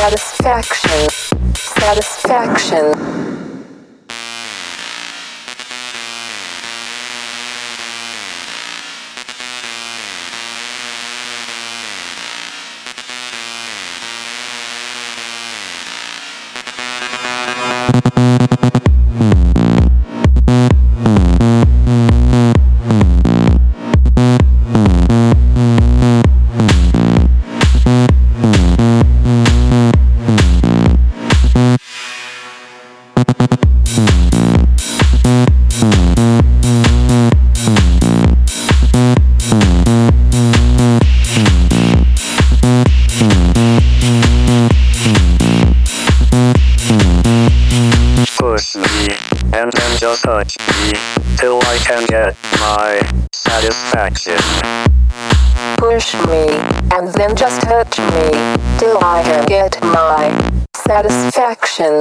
Satisfaction. Satisfaction. Just touch me, till I can get my satisfaction. Push me, and then just touch me, till I can get my satisfaction.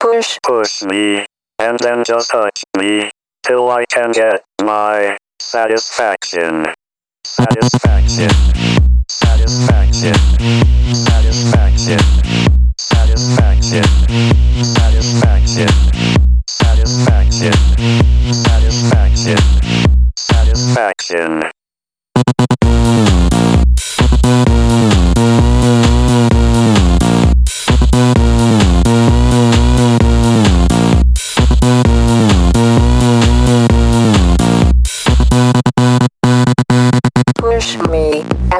Push, push, me, and then just touch me, till I can get my satisfaction. Satisfaction. Satisfaction. Satisfaction. Satisfaction. Satisfaction. Satisfaction.